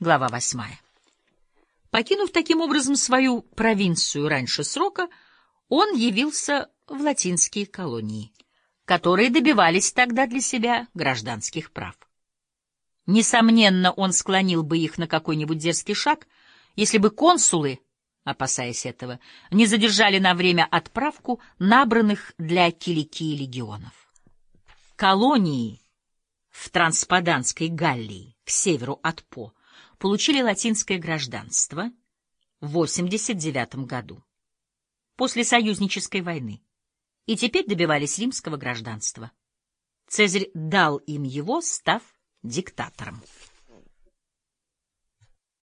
Глава восьмая. Покинув таким образом свою провинцию раньше срока, он явился в латинские колонии, которые добивались тогда для себя гражданских прав. Несомненно, он склонил бы их на какой-нибудь дерзкий шаг, если бы консулы, опасаясь этого, не задержали на время отправку набранных для Киликии легионов. Колонии в Транспаданской Галлии, к северу от По, получили латинское гражданство в 89 году, после союзнической войны, и теперь добивались римского гражданства. Цезарь дал им его, став диктатором.